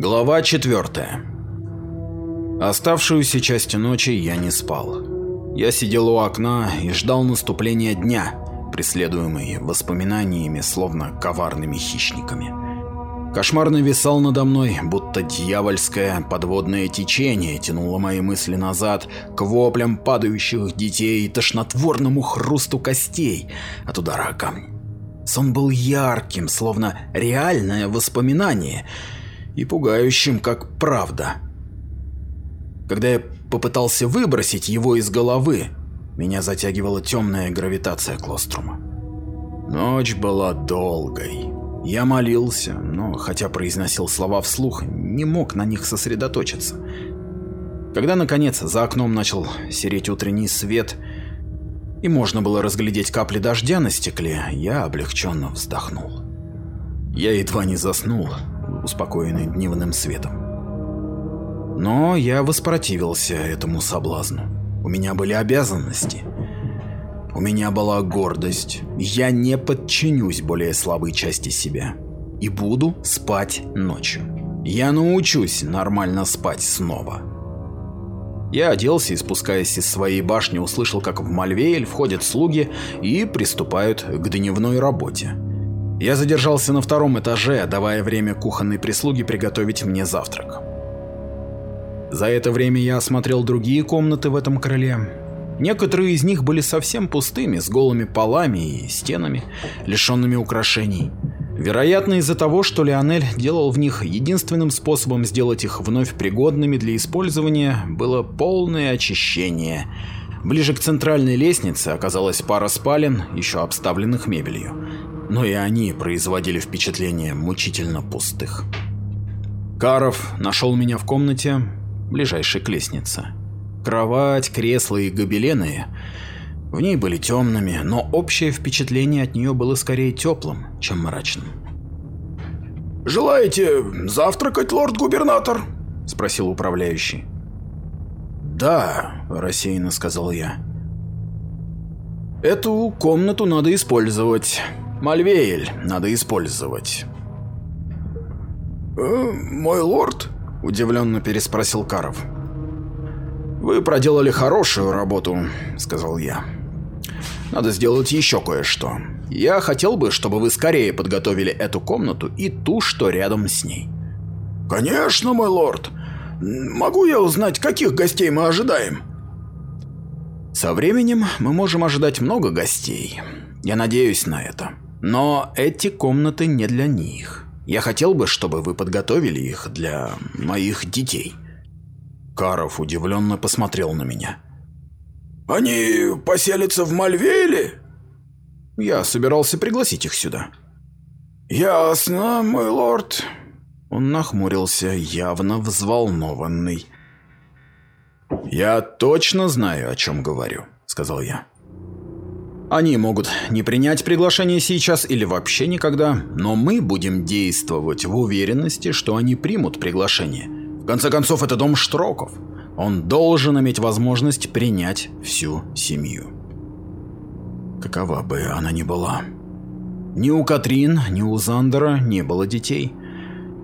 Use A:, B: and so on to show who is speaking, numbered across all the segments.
A: Глава 4. Оставшуюся часть ночи я не спал. Я сидел у окна и ждал наступления дня, преследуемый воспоминаниями, словно коварными хищниками. Кошмар нависал надо мной, будто дьявольское подводное течение тянуло мои мысли назад к воплям падающих детей и тошнотворному хрусту костей от удара о камни. Сон был ярким, словно реальное воспоминание, и пугающим, как правда. Когда я попытался выбросить его из головы, меня затягивала темная гравитация Клострума. Ночь была долгой. Я молился, но, хотя произносил слова вслух, не мог на них сосредоточиться. Когда, наконец, за окном начал сереть утренний свет, и можно было разглядеть капли дождя на стекле, я облегченно вздохнул. Я едва не заснул, успокоенный дневным светом. Но я воспротивился этому соблазну. У меня были обязанности. У меня была гордость. Я не подчинюсь более слабой части себя. И буду спать ночью. Я научусь нормально спать снова. Я оделся и, спускаясь из своей башни, услышал, как в Мальвеэль входят слуги и приступают к дневной работе. Я задержался на втором этаже, давая время кухонной прислуге приготовить мне завтрак. За это время я осмотрел другие комнаты в этом крыле. Некоторые из них были совсем пустыми, с голыми полами и стенами, лишенными украшений. Вероятно, из-за того, что Леонель делал в них единственным способом сделать их вновь пригодными для использования, было полное очищение. Ближе к центральной лестнице оказалась пара спален, еще обставленных мебелью. Но и они производили впечатление мучительно пустых. Каров нашел меня в комнате, ближайшей к лестнице. Кровать, кресло и гобелены в ней были темными, но общее впечатление от нее было скорее теплым, чем мрачным.
B: «Желаете завтракать, лорд-губернатор?» – спросил управляющий.
A: «Да», – рассеянно сказал я. «Эту комнату надо использовать. Мальвеэль надо использовать».
B: «Э, «Мой лорд?» – удивленно переспросил Каров.
A: «Вы проделали хорошую работу», — сказал я. «Надо сделать еще кое-что. Я хотел бы, чтобы вы скорее подготовили эту комнату и ту, что рядом с ней».
B: «Конечно, мой лорд. Могу я узнать, каких гостей мы ожидаем?»
A: «Со временем мы можем ожидать много гостей. Я надеюсь на это. Но эти комнаты не для них. Я хотел бы, чтобы вы подготовили их для моих детей».
B: Каров удивленно посмотрел на меня. «Они поселятся в Мальвейле?»
A: «Я собирался пригласить их сюда».
B: «Ясно, мой лорд».
A: Он нахмурился, явно взволнованный. «Я точно знаю, о чем говорю», — сказал я. «Они могут не принять приглашение сейчас или вообще никогда, но мы будем действовать в уверенности, что они примут приглашение конце концов, это дом Штроков. Он должен иметь возможность принять всю семью. Какова бы она ни была. Ни у Катрин, ни у Зандера не было детей.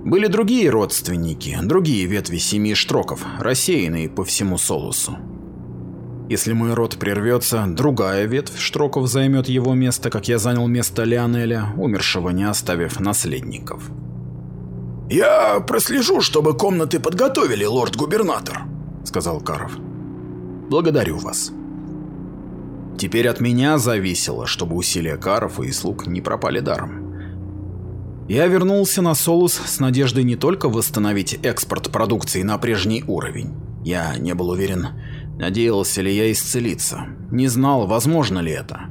A: Были другие родственники, другие ветви семьи Штроков, рассеянные по всему Солусу. Если мой род прервется, другая ветвь Штроков займет его место, как я занял место Леонеля, умершего не оставив наследников.
B: «Я прослежу, чтобы комнаты подготовили, лорд-губернатор», — сказал Каров.
A: «Благодарю вас». Теперь от меня зависело, чтобы усилия Каров и слуг не пропали даром. Я вернулся на Солус с надеждой не только восстановить экспорт продукции на прежний уровень. Я не был уверен, надеялся ли я исцелиться, не знал, возможно ли это.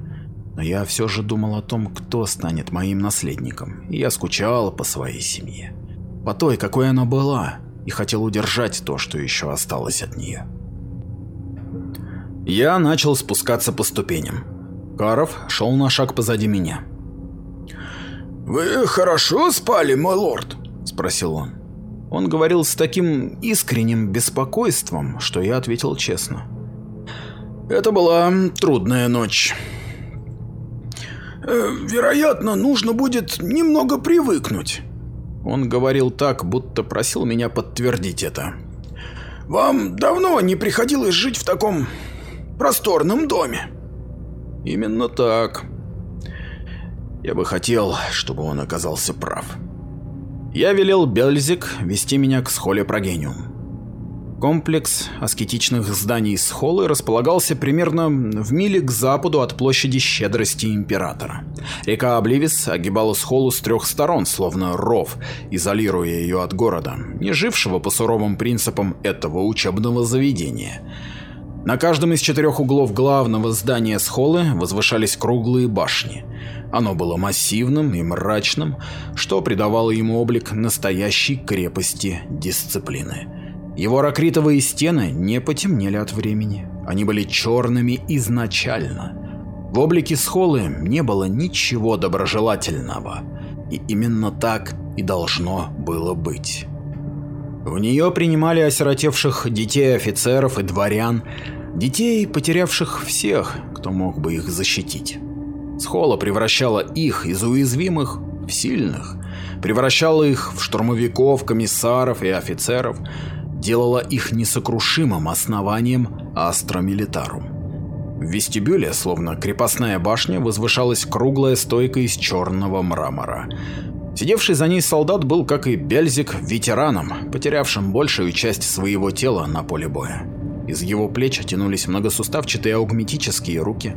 A: Но я все же думал о том, кто станет моим наследником, и я скучал по своей семье по той, какой она была, и хотел удержать то, что еще осталось от нее. Я начал спускаться по ступеням. Каров шел на шаг позади меня.
B: «Вы хорошо спали, мой лорд?» – спросил он.
A: Он говорил с таким искренним беспокойством, что я ответил честно. «Это была трудная ночь».
B: Э, «Вероятно, нужно будет немного привыкнуть».
A: Он говорил так, будто просил меня подтвердить это.
B: «Вам давно не приходилось жить в таком просторном доме?»
A: «Именно так. Я бы хотел, чтобы он оказался прав. Я велел Бельзик вести меня к схоле Прогениум. Комплекс аскетичных зданий Схолы располагался примерно в миле к западу от площади Щедрости Императора. Река Обливис огибала Схолу с трех сторон, словно ров, изолируя ее от города, не жившего по суровым принципам этого учебного заведения. На каждом из четырех углов главного здания Схолы возвышались круглые башни. Оно было массивным и мрачным, что придавало ему облик настоящей крепости дисциплины. Его ракритовые стены не потемнели от времени, они были черными изначально. В облике Схолы не было ничего доброжелательного, и именно так и должно было быть. В нее принимали осиротевших детей офицеров и дворян, детей, потерявших всех, кто мог бы их защитить. Схола превращала их из уязвимых в сильных, превращала их в штурмовиков, комиссаров и офицеров, делала их несокрушимым основанием Астра Милитарум. В вестибюле, словно крепостная башня, возвышалась круглая стойка из черного мрамора. Сидевший за ней солдат был, как и Бельзик, ветераном, потерявшим большую часть своего тела на поле боя. Из его плеч тянулись многосуставчатые аугметические руки.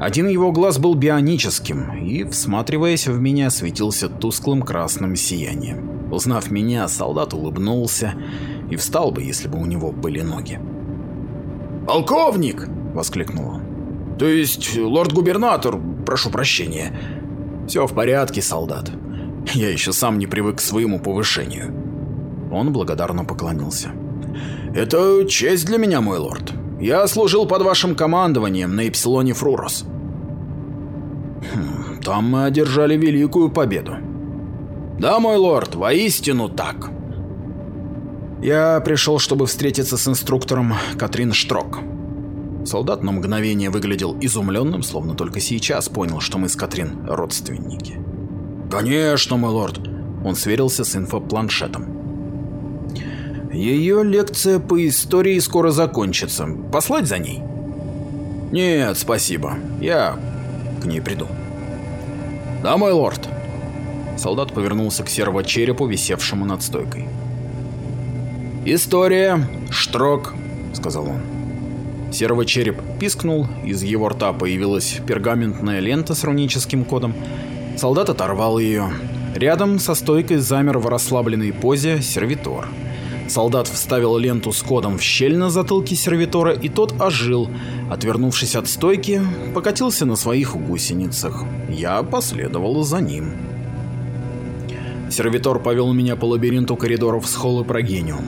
A: Один его глаз был бионическим и, всматриваясь в меня, светился тусклым красным сиянием. Узнав меня, солдат улыбнулся и встал бы, если бы у него были ноги.
B: «Полковник!» — воскликнул он. «То есть, лорд-губернатор, прошу прощения».
A: «Все в порядке, солдат. Я еще сам не привык к своему повышению». Он благодарно поклонился.
B: «Это честь для меня, мой лорд. Я служил под вашим командованием на Эпсилоне Фрурос».
A: Хм, «Там мы одержали великую победу».
B: «Да, мой лорд, воистину так».
A: Я пришел, чтобы встретиться с инструктором Катрин Штрок. Солдат на мгновение выглядел изумленным, словно только сейчас понял, что мы с Катрин родственники.
B: «Конечно, мой лорд!»
A: Он сверился с инфопланшетом. Ее лекция по истории скоро закончится. Послать за ней?
B: Нет, спасибо. Я к ней приду.
A: Да, мой лорд. Солдат повернулся к серво-черепу, висевшему над стойкой. «История, Штрок», — сказал он. Серого череп пискнул, из его рта появилась пергаментная лента с руническим кодом. Солдат оторвал ее. Рядом со стойкой замер в расслабленной позе сервитор. Солдат вставил ленту с кодом в щель на затылке сервитора, и тот ожил. Отвернувшись от стойки, покатился на своих гусеницах. Я последовал за ним. Сервитор повел меня по лабиринту коридоров с холла Прогениум.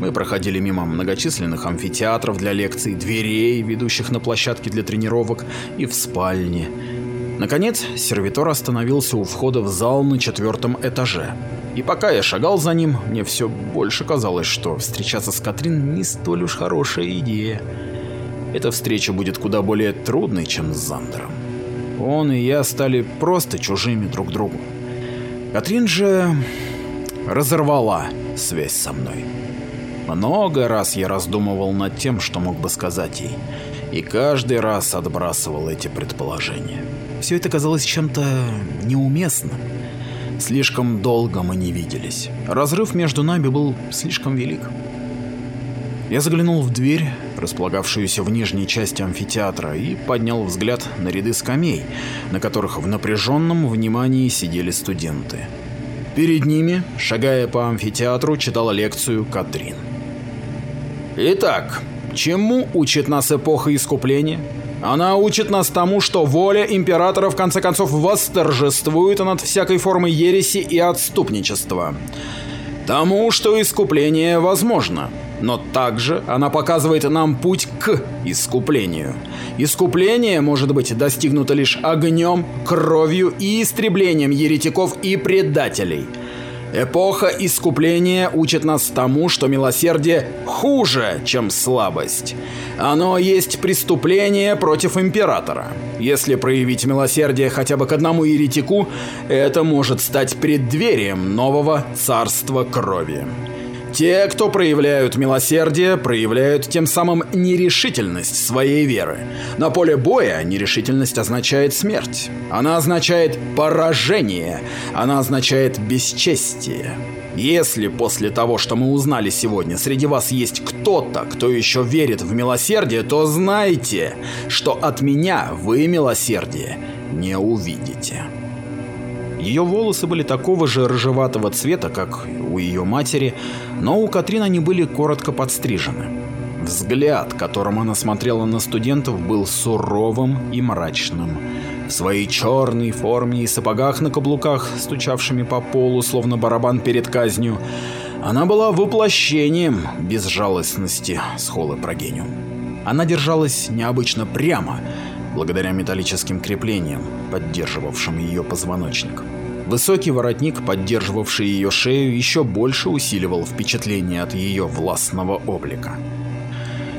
A: Мы проходили мимо многочисленных амфитеатров для лекций, дверей, ведущих на площадке для тренировок и в спальне. Наконец, сервитор остановился у входа в зал на четвертом этаже. И пока я шагал за ним, мне все больше казалось, что встречаться с Катрин не столь уж хорошая идея. Эта встреча будет куда более трудной, чем с Зандером. Он и я стали просто чужими друг другу. Катрин же разорвала связь со мной. Много раз я раздумывал над тем, что мог бы сказать ей, и каждый раз отбрасывал эти предположения. Все это казалось чем-то неуместным. Слишком долго мы не виделись. Разрыв между нами был слишком велик. Я заглянул в дверь, располагавшуюся в нижней части амфитеатра, и поднял взгляд на ряды скамей, на которых в напряженном внимании сидели студенты. Перед ними, шагая по амфитеатру, читала лекцию Катрин. Итак, чему учит нас эпоха искупления? Она учит нас тому, что воля императора в конце концов восторжествует над всякой формой ереси и отступничества. Тому, что искупление возможно, но также она показывает нам путь к искуплению. Искупление может быть достигнуто лишь огнем, кровью и истреблением еретиков и предателей – Эпоха искупления учит нас тому, что милосердие хуже, чем слабость. Оно есть преступление против императора. Если проявить милосердие хотя бы к одному еретику, это может стать преддверием нового царства крови. Те, кто проявляют милосердие, проявляют тем самым нерешительность своей веры. На поле боя нерешительность означает смерть. Она означает поражение. Она означает бесчестие. Если после того, что мы узнали сегодня, среди вас есть кто-то, кто еще верит в милосердие, то знайте, что от меня вы милосердие не увидите. Ее волосы были такого же рыжеватого цвета, как у ее матери, но у Катрин они были коротко подстрижены. Взгляд, которым она смотрела на студентов, был суровым и мрачным. В своей черной форме и сапогах на каблуках, стучавшими по полу, словно барабан перед казнью, она была воплощением безжалостности с холы Прогениум. Она держалась необычно прямо, благодаря металлическим креплениям, поддерживавшим ее позвоночник. Высокий воротник, поддерживавший ее шею, еще больше усиливал впечатление от ее властного облика.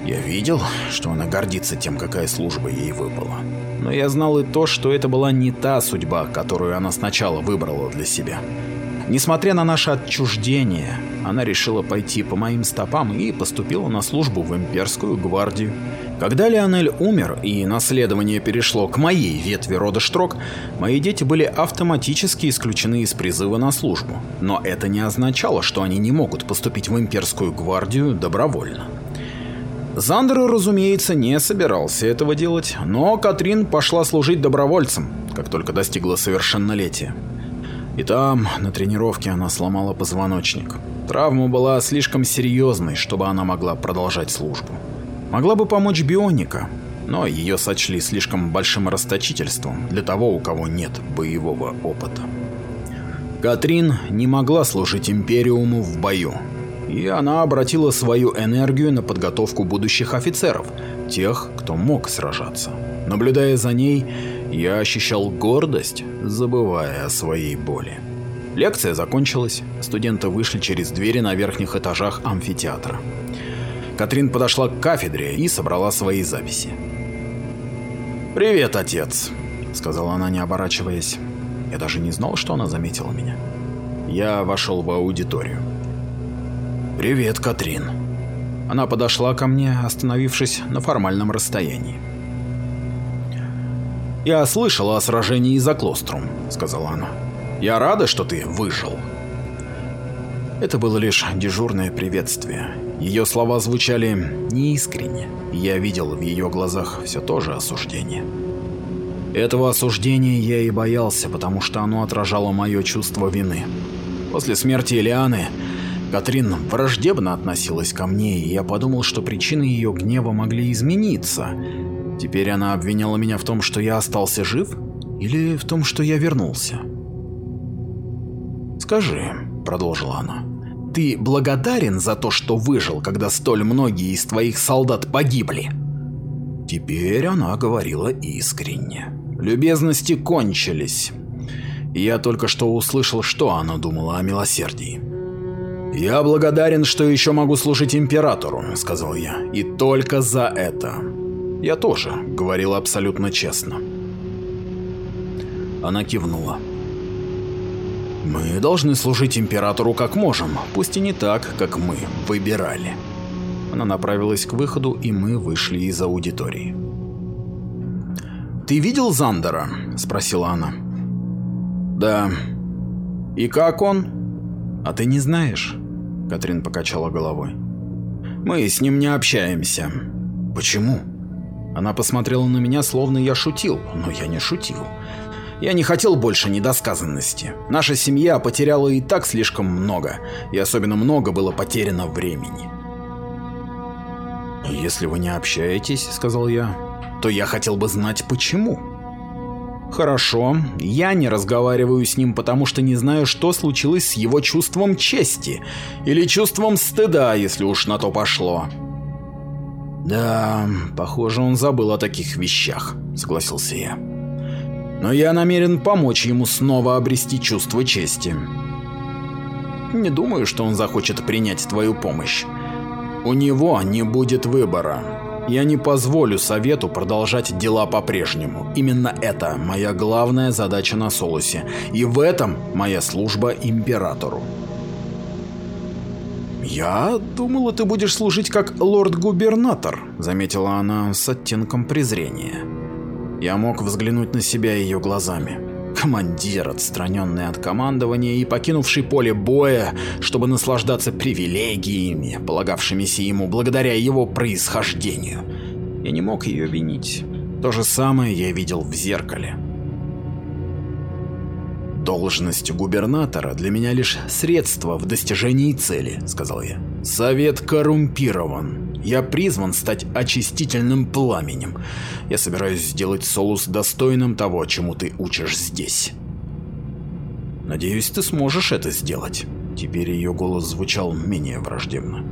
A: Я видел, что она гордится тем, какая служба ей выпала. Но я знал и то, что это была не та судьба, которую она сначала выбрала для себя. Несмотря на наше отчуждение, она решила пойти по моим стопам и поступила на службу в имперскую гвардию. Когда Леонель умер и наследование перешло к моей ветви рода Штрок, мои дети были автоматически исключены из призыва на службу. Но это не означало, что они не могут поступить в имперскую гвардию добровольно. Зандер, разумеется, не собирался этого делать, но Катрин пошла служить добровольцем, как только достигла совершеннолетия. И там, на тренировке, она сломала позвоночник. Травма была слишком серьезной, чтобы она могла продолжать службу. Могла бы помочь бионика, но ее сочли слишком большим расточительством для того, у кого нет боевого опыта. Катрин не могла служить Империуму в бою, и она обратила свою энергию на подготовку будущих офицеров, тех, кто мог сражаться. Наблюдая за ней, я ощущал гордость, забывая о своей боли. Лекция закончилась, студенты вышли через двери на верхних этажах амфитеатра. Катрин подошла к кафедре и собрала свои записи. «Привет, отец», — сказала она, не оборачиваясь. Я даже не знал, что она заметила меня. Я вошел в аудиторию. «Привет, Катрин». Она подошла ко мне, остановившись на формальном расстоянии. «Я слышала о сражении за Клострум», — сказала она. «Я рада, что ты выжил». Это было лишь дежурное приветствие. Ее слова звучали неискренне, и я видел в ее глазах все то же осуждение. Этого осуждения я и боялся, потому что оно отражало мое чувство вины. После смерти Элианы Катрин враждебно относилась ко мне, и я подумал, что причины ее гнева могли измениться, Теперь она обвиняла меня в том, что я остался жив? Или в том, что я вернулся? «Скажи», — продолжила она, — «ты благодарен за то, что выжил, когда столь многие из твоих солдат погибли?» Теперь она говорила искренне. Любезности кончились. Я только что услышал, что она думала о милосердии. «Я благодарен, что еще могу служить императору», — сказал я, — «и только за это». Я тоже говорил абсолютно честно. Она кивнула. Мы должны служить императору как можем, пусть и не так, как мы выбирали. Она направилась к выходу, и мы вышли из аудитории. «Ты видел Зандера?» – спросила она. «Да». «И как он?» «А ты не знаешь?» – Катрин покачала головой. «Мы с ним не общаемся». «Почему?» Она посмотрела на меня, словно я шутил, но я не шутил. Я не хотел больше недосказанности. Наша семья потеряла и так слишком много, и особенно много было потеряно времени. «Если вы не общаетесь, — сказал я, — то я хотел бы знать, почему». «Хорошо, я не разговариваю с ним, потому что не знаю, что случилось с его чувством чести, или чувством стыда, если уж на то пошло». «Да, похоже, он забыл о таких вещах», — согласился я. «Но я намерен помочь ему снова обрести чувство чести». Не думаю, что он захочет принять твою помощь. У него не будет выбора. Я не позволю Совету продолжать дела по-прежнему. Именно это моя главная задача на Солусе. И в этом моя служба Императору. «Я думала, ты будешь служить как лорд-губернатор», — заметила она с оттенком презрения. Я мог взглянуть на себя ее глазами. Командир, отстраненный от командования и покинувший поле боя, чтобы наслаждаться привилегиями, полагавшимися ему благодаря его происхождению. Я не мог ее винить. То же самое я видел в зеркале. «Должность губернатора для меня лишь средство в достижении цели», — сказал я. «Совет коррумпирован. Я призван стать очистительным пламенем. Я собираюсь сделать Солус достойным того, чему ты учишь здесь». «Надеюсь, ты сможешь это сделать». Теперь ее голос звучал менее враждебно.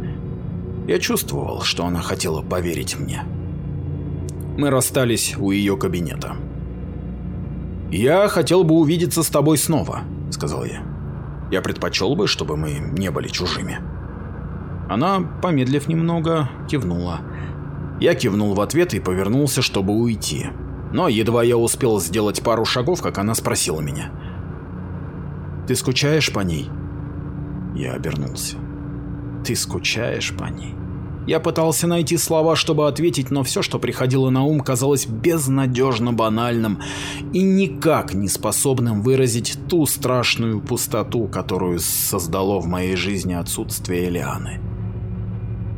A: Я чувствовал, что она хотела поверить мне. Мы расстались у ее кабинета. «Я хотел бы увидеться с тобой снова», — сказал я. «Я предпочел бы, чтобы мы не были чужими». Она, помедлив немного, кивнула. Я кивнул в ответ и повернулся, чтобы уйти. Но едва я успел сделать пару шагов, как она спросила меня. «Ты скучаешь по ней?» Я обернулся. «Ты скучаешь по ней?» Я пытался найти слова, чтобы ответить, но все, что приходило на ум, казалось безнадежно банальным и никак не способным выразить ту страшную пустоту, которую создало в моей жизни отсутствие Элианы.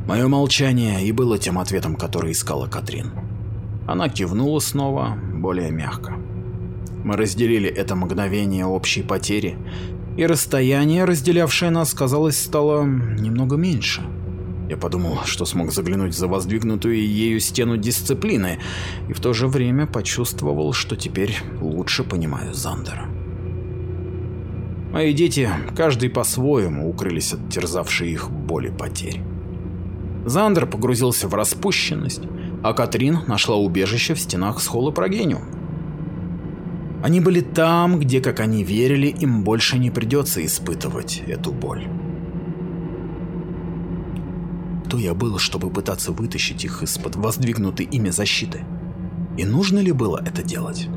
A: Мое молчание и было тем ответом, который искала Катрин. Она кивнула снова, более мягко. Мы разделили это мгновение общей потери, и расстояние, разделявшее нас, казалось, стало немного меньше. Я подумал, что смог заглянуть за воздвигнутую ею стену дисциплины, и в то же время почувствовал, что теперь лучше понимаю Зандера. Мои дети, каждый по-своему, укрылись от терзавшей их боли потерь. Зандер погрузился в распущенность, а Катрин нашла убежище в стенах схолы Прогениум. Они были там, где, как они верили, им больше не придется испытывать эту боль кто я был, чтобы пытаться вытащить их из-под воздвигнутой ими защиты? И нужно ли было это делать?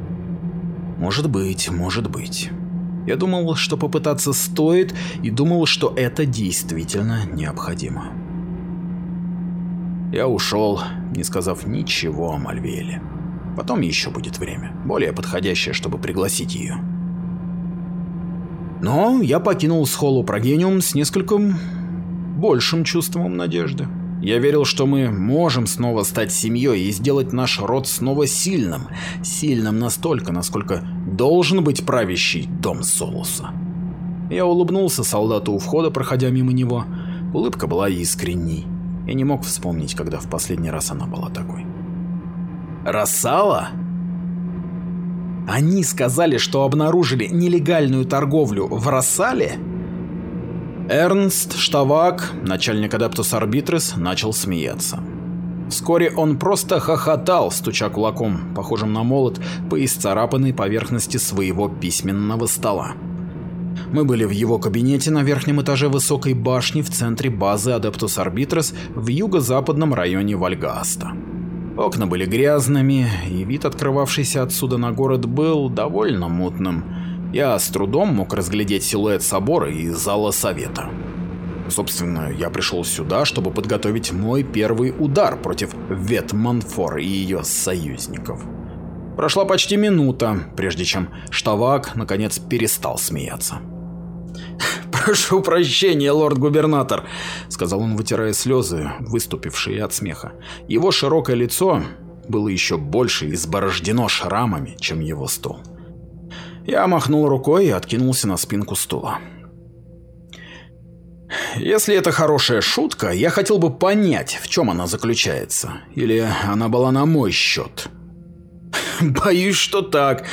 A: Может быть, может быть. Я думал, что попытаться стоит, и думал, что это действительно необходимо. Я ушел, не сказав ничего о Мальвеле. Потом еще будет время, более подходящее, чтобы пригласить ее. Но я покинул схолу Прогениум с несколько большим чувством надежды. Я верил, что мы можем снова стать семьей и сделать наш род снова сильным. Сильным настолько, насколько должен быть правящий дом Солуса. Я улыбнулся солдату у входа, проходя мимо него. Улыбка была искренней. Я не мог вспомнить, когда в последний раз она была такой. «Рассала?» Они сказали, что обнаружили нелегальную торговлю в Рассале? Эрнст Штавак, начальник Адептус Арбитрис, начал смеяться. Вскоре он просто хохотал, стуча кулаком, похожим на молот, по исцарапанной поверхности своего письменного стола. Мы были в его кабинете на верхнем этаже высокой башни в центре базы Адептус Арбитрис в юго-западном районе Вальгаста. Окна были грязными, и вид, открывавшийся отсюда на город, был довольно мутным. Я с трудом мог разглядеть силуэт собора и зала совета. Собственно, я пришел сюда, чтобы подготовить мой первый удар против Ветманфор и ее союзников. Прошла почти минута, прежде чем Штавак наконец перестал смеяться. «Прошу прощения, лорд-губернатор», — сказал он, вытирая слезы, выступившие от смеха. Его широкое лицо было еще больше изборождено шрамами, чем его стол. Я махнул рукой и откинулся на спинку стула. Если это хорошая шутка, я хотел бы понять, в чем она заключается. Или она была на мой счет. Боюсь, что так.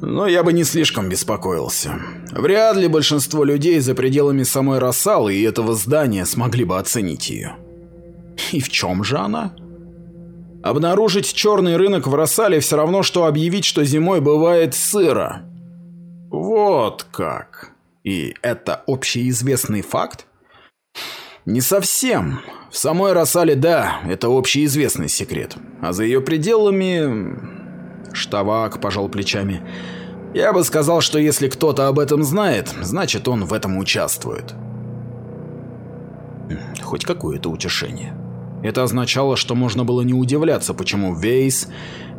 A: Но я бы не слишком беспокоился. Вряд ли большинство людей за пределами самой Рассалы и этого здания смогли бы оценить ее. И в чем же она? Обнаружить черный рынок в Рассале все равно, что объявить, что зимой бывает сыро. Вот как. И это общеизвестный факт?
B: Не совсем. В самой Рассале, да, это общеизвестный секрет. А за ее пределами... Штавак пожал плечами. Я бы сказал, что если кто-то об этом знает, значит он в этом участвует.
A: Хоть какое-то утешение. Это означало, что можно было не удивляться, почему Вейс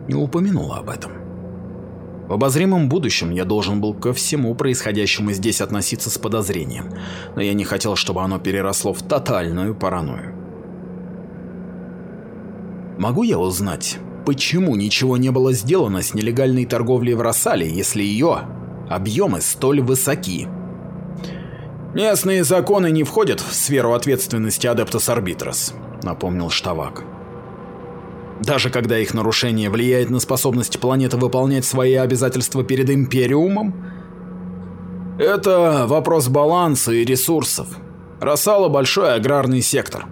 A: не упомянула об этом. В обозримом будущем я должен был ко всему происходящему здесь относиться с подозрением, но я не хотел, чтобы оно переросло в тотальную паранойю. Могу я узнать, почему ничего не было сделано с нелегальной торговлей в Рассале, если ее объемы столь высоки?
B: «Местные законы не входят в сферу ответственности Адептус Арбитрос», — напомнил Штавак.
A: Даже когда их нарушение влияет на способность планеты выполнять свои обязательства перед Империумом?
B: Это вопрос баланса и ресурсов. Рассала большой аграрный сектор.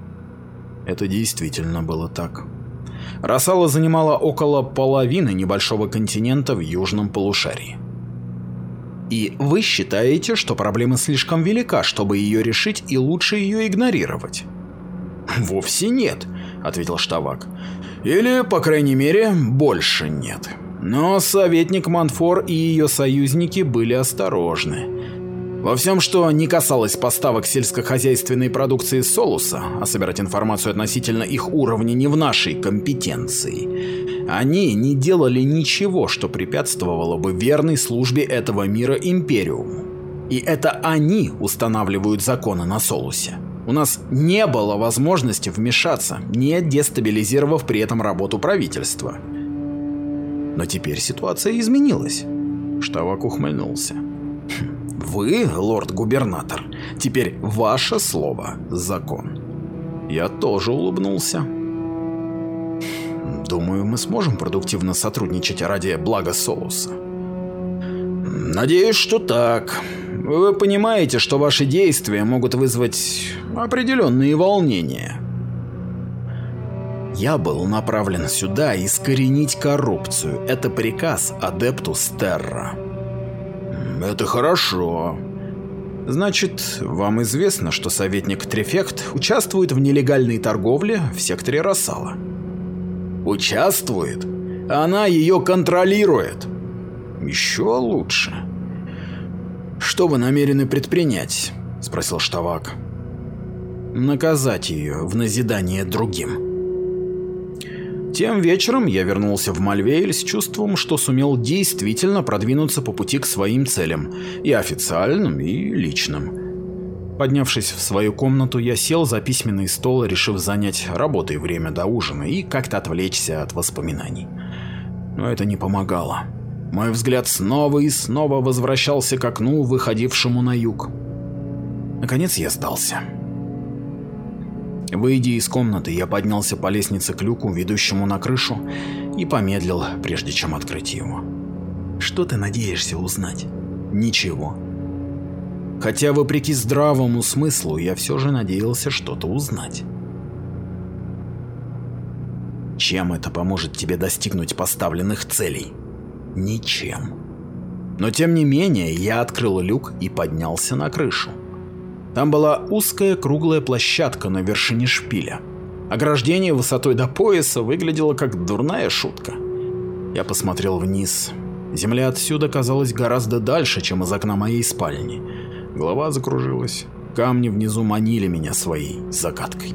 A: Это действительно было так. Рассала занимала около половины небольшого континента в южном полушарии. И вы считаете, что проблема слишком велика, чтобы ее решить и лучше ее игнорировать?
B: Вовсе нет, ответил Штавак. Или, по крайней мере, больше нет. Но советник Манфор и ее союзники были осторожны. Во всем, что не касалось поставок сельскохозяйственной продукции Солуса, а собирать информацию относительно их уровня не в нашей компетенции, они не делали ничего, что препятствовало бы верной службе этого мира Империуму. И это они устанавливают законы на Солусе. У нас не было возможности вмешаться, не дестабилизировав при этом работу правительства.
A: Но теперь ситуация изменилась. Штавак ухмыльнулся.
B: Вы, лорд-губернатор, теперь ваше слово – закон.
A: Я тоже улыбнулся. Думаю, мы сможем продуктивно сотрудничать ради блага Солуса.
B: Надеюсь, что так. Вы понимаете, что ваши действия могут вызвать определенные волнения.
A: Я был направлен сюда искоренить коррупцию. Это приказ Адептус Терра.
B: Это хорошо.
A: Значит, вам известно, что советник Трефект участвует в нелегальной торговле в секторе Рассала?
B: Участвует? Она ее контролирует.
A: Еще лучше.
B: «Что вы намерены предпринять?» – спросил Штавак.
A: «Наказать ее в назидание другим». Тем вечером я вернулся в Мальвейль с чувством, что сумел действительно продвинуться по пути к своим целям, и официальным, и личным. Поднявшись в свою комнату, я сел за письменный стол, решив занять работой время до ужина и как-то отвлечься от воспоминаний. Но это не помогало. Мой взгляд снова и снова возвращался к окну, выходившему на юг. Наконец я сдался. Выйдя из комнаты, я поднялся по лестнице к люку, ведущему на крышу, и помедлил, прежде чем открыть его. Что ты надеешься узнать? Ничего. Хотя, вопреки здравому смыслу, я все же надеялся что-то узнать. Чем это поможет тебе достигнуть поставленных целей? Ничем. Но тем не менее я открыл люк и поднялся на крышу. Там была узкая круглая площадка на вершине шпиля. Ограждение высотой до пояса выглядело как дурная шутка. Я посмотрел вниз. Земля отсюда казалась гораздо дальше, чем из окна моей спальни. Голова закружилась. Камни внизу манили меня своей загадкой.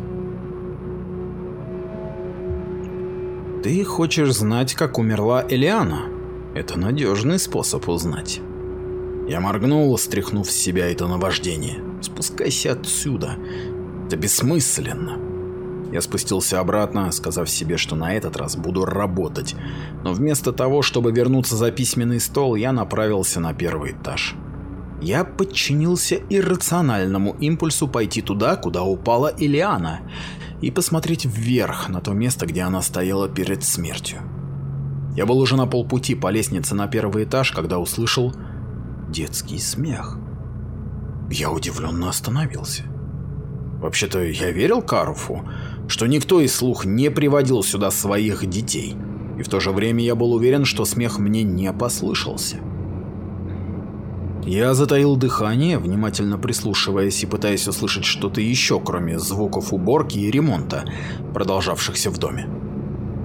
A: «Ты хочешь знать, как умерла Элиана?» Это надежный способ узнать. Я моргнул, стряхнув с себя это наваждение. Спускайся отсюда. Это бессмысленно. Я спустился обратно, сказав себе, что на этот раз буду работать, но вместо того, чтобы вернуться за письменный стол, я направился на первый этаж. Я подчинился иррациональному импульсу пойти туда, куда упала Илиана, и посмотреть вверх, на то место, где она стояла перед смертью. Я был уже на полпути по лестнице на первый этаж, когда услышал детский смех. Я удивленно остановился. Вообще-то я верил Каруфу, что никто из слух не приводил сюда своих детей, и в то же время я был уверен, что смех мне не послышался. Я затаил дыхание, внимательно прислушиваясь и пытаясь услышать что-то еще, кроме звуков уборки и ремонта, продолжавшихся в доме.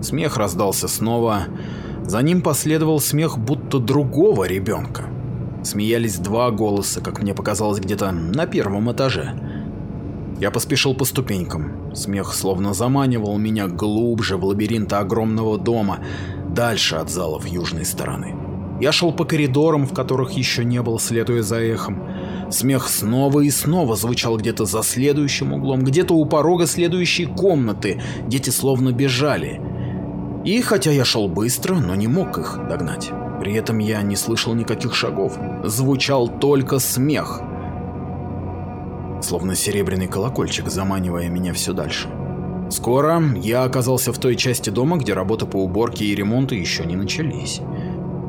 A: Смех раздался снова, за ним последовал смех будто другого ребенка. Смеялись два голоса, как мне показалось, где-то на первом этаже. Я поспешил по ступенькам. Смех словно заманивал меня глубже в лабиринт огромного дома, дальше от залов южной стороны. Я шел по коридорам, в которых еще не был, следуя за эхом. Смех снова и снова звучал где-то за следующим углом, где-то у порога следующей комнаты. Дети словно бежали. И хотя я шел быстро, но не мог их догнать. При этом я не слышал никаких шагов. Звучал только смех. Словно серебряный колокольчик, заманивая меня все дальше. Скоро я оказался в той части дома, где работы по уборке и ремонту еще не начались.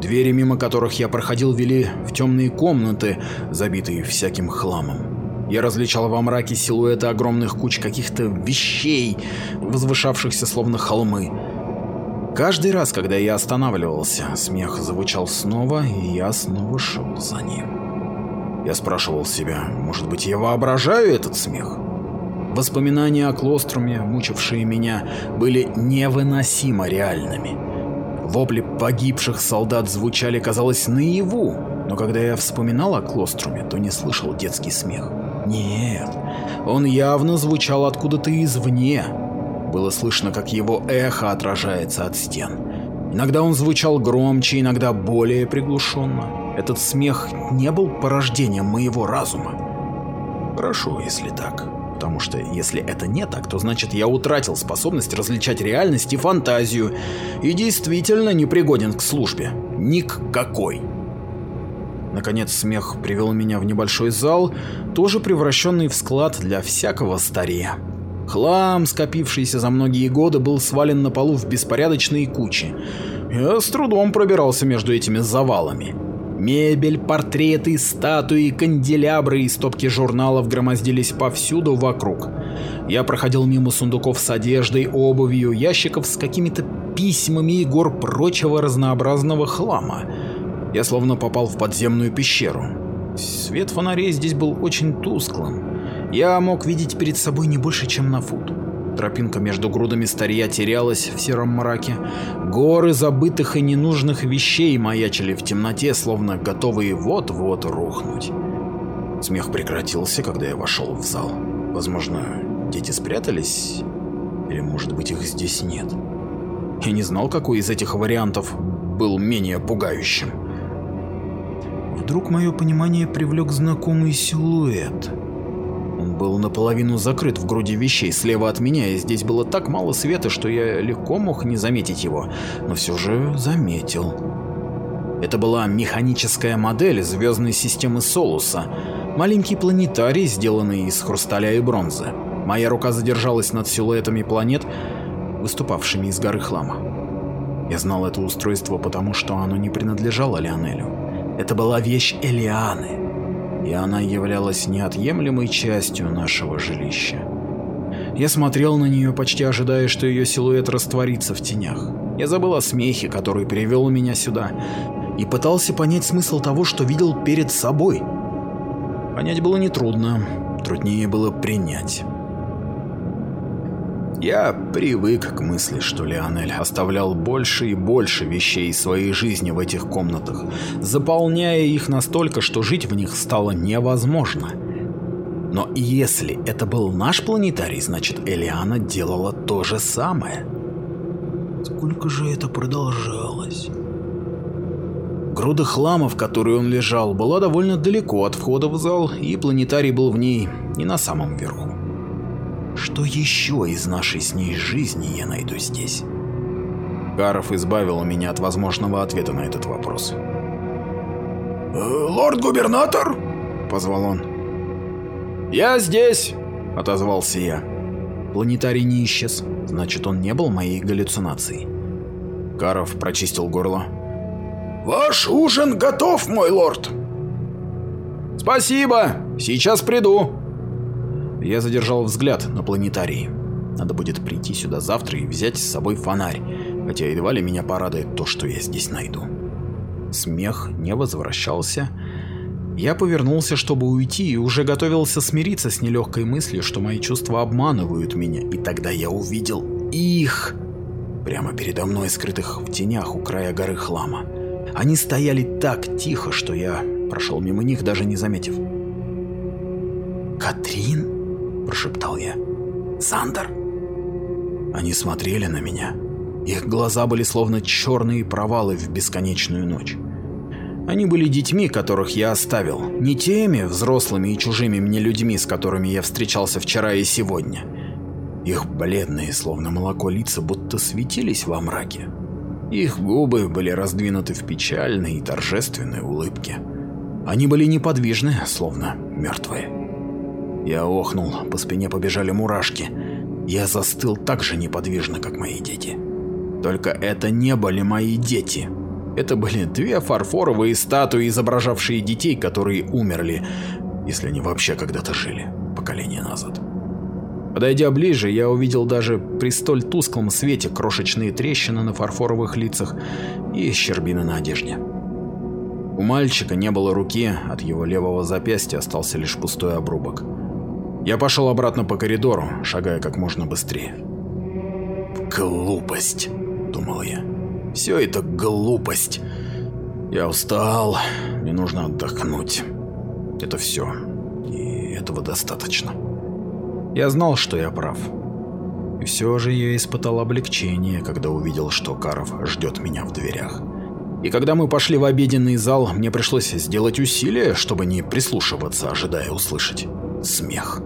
A: Двери, мимо которых я проходил, вели в темные комнаты, забитые всяким хламом. Я различал во мраке силуэты огромных куч каких-то вещей, возвышавшихся словно холмы. Каждый раз, когда я останавливался, смех звучал снова, и я снова шел за ним. Я спрашивал себя, может быть, я воображаю этот смех? Воспоминания о Клоструме, мучившие меня, были невыносимо реальными. Вопли погибших солдат звучали, казалось, наяву, но когда я вспоминал о Клоструме, то не слышал детский смех. Нет, он явно звучал откуда-то извне. Было слышно, как его эхо отражается от стен. Иногда он звучал громче, иногда более приглушенно. Этот смех не был порождением моего разума. Хорошо, если так потому что если это не так, то значит я утратил способность различать реальность и фантазию и действительно не пригоден к службе. Ни к какой. Наконец смех привел меня в небольшой зал, тоже превращенный в склад для всякого старья. Хлам, скопившийся за многие годы, был свален на полу в беспорядочные кучи. Я с трудом пробирался между этими завалами. Мебель, портреты, статуи, канделябры и стопки журналов громоздились повсюду вокруг. Я проходил мимо сундуков с одеждой, обувью, ящиков с какими-то письмами и гор прочего разнообразного хлама. Я словно попал в подземную пещеру. Свет фонарей здесь был очень тусклым. Я мог видеть перед собой не больше, чем на фут. Тропинка между грудами старья терялась в сером мраке. Горы забытых и ненужных вещей маячили в темноте, словно готовые вот-вот рухнуть. Смех прекратился, когда я вошел в зал. Возможно, дети спрятались? Или, может быть, их здесь нет? Я не знал, какой из этих вариантов был менее пугающим. Вдруг мое понимание привлек знакомый силуэт был наполовину закрыт в груди вещей слева от меня, и здесь было так мало света, что я легко мог не заметить его, но все же заметил. Это была механическая модель звездной системы Солуса, маленький планетарий, сделанный из хрусталя и бронзы. Моя рука задержалась над силуэтами планет, выступавшими из горы хлама. Я знал это устройство потому, что оно не принадлежало Лионелю. Это была вещь Элианы, и она являлась неотъемлемой частью нашего жилища. Я смотрел на нее, почти ожидая, что ее силуэт растворится в тенях. Я забыл о смехе, который привел меня сюда, и пытался понять смысл того, что видел перед собой. Понять было нетрудно, труднее было принять. Я привык к мысли, что Леонель оставлял больше и больше вещей из своей жизни в этих комнатах, заполняя их настолько, что жить в них стало невозможно. Но если это был наш планетарий, значит Элиана делала то же самое. Сколько же это продолжалось? Груда хлама, в которой он лежал, была довольно далеко от входа в зал, и планетарий был в ней не на самом верху. Что еще из нашей с ней жизни я найду здесь? Гаров избавил меня от возможного ответа на этот вопрос.
B: «Э, «Лорд-губернатор?» – позвал он.
A: «Я здесь!» – отозвался я. Планетарий не исчез, значит он не был моей галлюцинацией. Каров прочистил горло.
B: «Ваш ужин готов, мой лорд!»
A: «Спасибо! Сейчас приду!» Я задержал взгляд на планетарии. Надо будет прийти сюда завтра и взять с собой фонарь, хотя едва ли меня порадует то, что я здесь найду. Смех не возвращался, Я повернулся, чтобы уйти, и уже готовился смириться с нелегкой мыслью, что мои чувства обманывают меня, и тогда я увидел их прямо передо мной, скрытых в тенях у края горы хлама. Они стояли так тихо, что я прошел мимо них, даже не заметив. «Катрин?» – прошептал я. «Сандер?» Они смотрели на меня. Их глаза были словно черные провалы в бесконечную ночь. Они были детьми, которых я оставил, не теми взрослыми и чужими мне людьми, с которыми я встречался вчера и сегодня. Их бледные, словно молоко лица, будто светились во мраке. Их губы были раздвинуты в печальной и торжественной улыбке. Они были неподвижны, словно мертвые. Я охнул, по спине побежали мурашки. Я застыл так же неподвижно, как мои дети. Только это не были мои дети. Это были две фарфоровые статуи, изображавшие детей, которые умерли, если они вообще когда-то жили, поколение назад. Подойдя ближе, я увидел даже при столь тусклом свете крошечные трещины на фарфоровых лицах и щербины на одежде. У мальчика не было руки, от его левого запястья остался лишь пустой обрубок. Я пошел обратно по коридору, шагая как можно быстрее. «Глупость», — думал я. «Все это глупость. Я устал, мне нужно отдохнуть. Это все. И этого достаточно». Я знал, что я прав. И все же я испытал облегчение, когда увидел, что Каров ждет меня в дверях. И когда мы пошли в обеденный зал, мне пришлось сделать усилие, чтобы не прислушиваться, ожидая услышать смех.